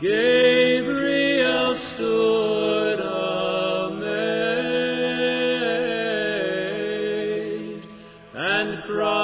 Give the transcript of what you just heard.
Gabriel stood amazed and cried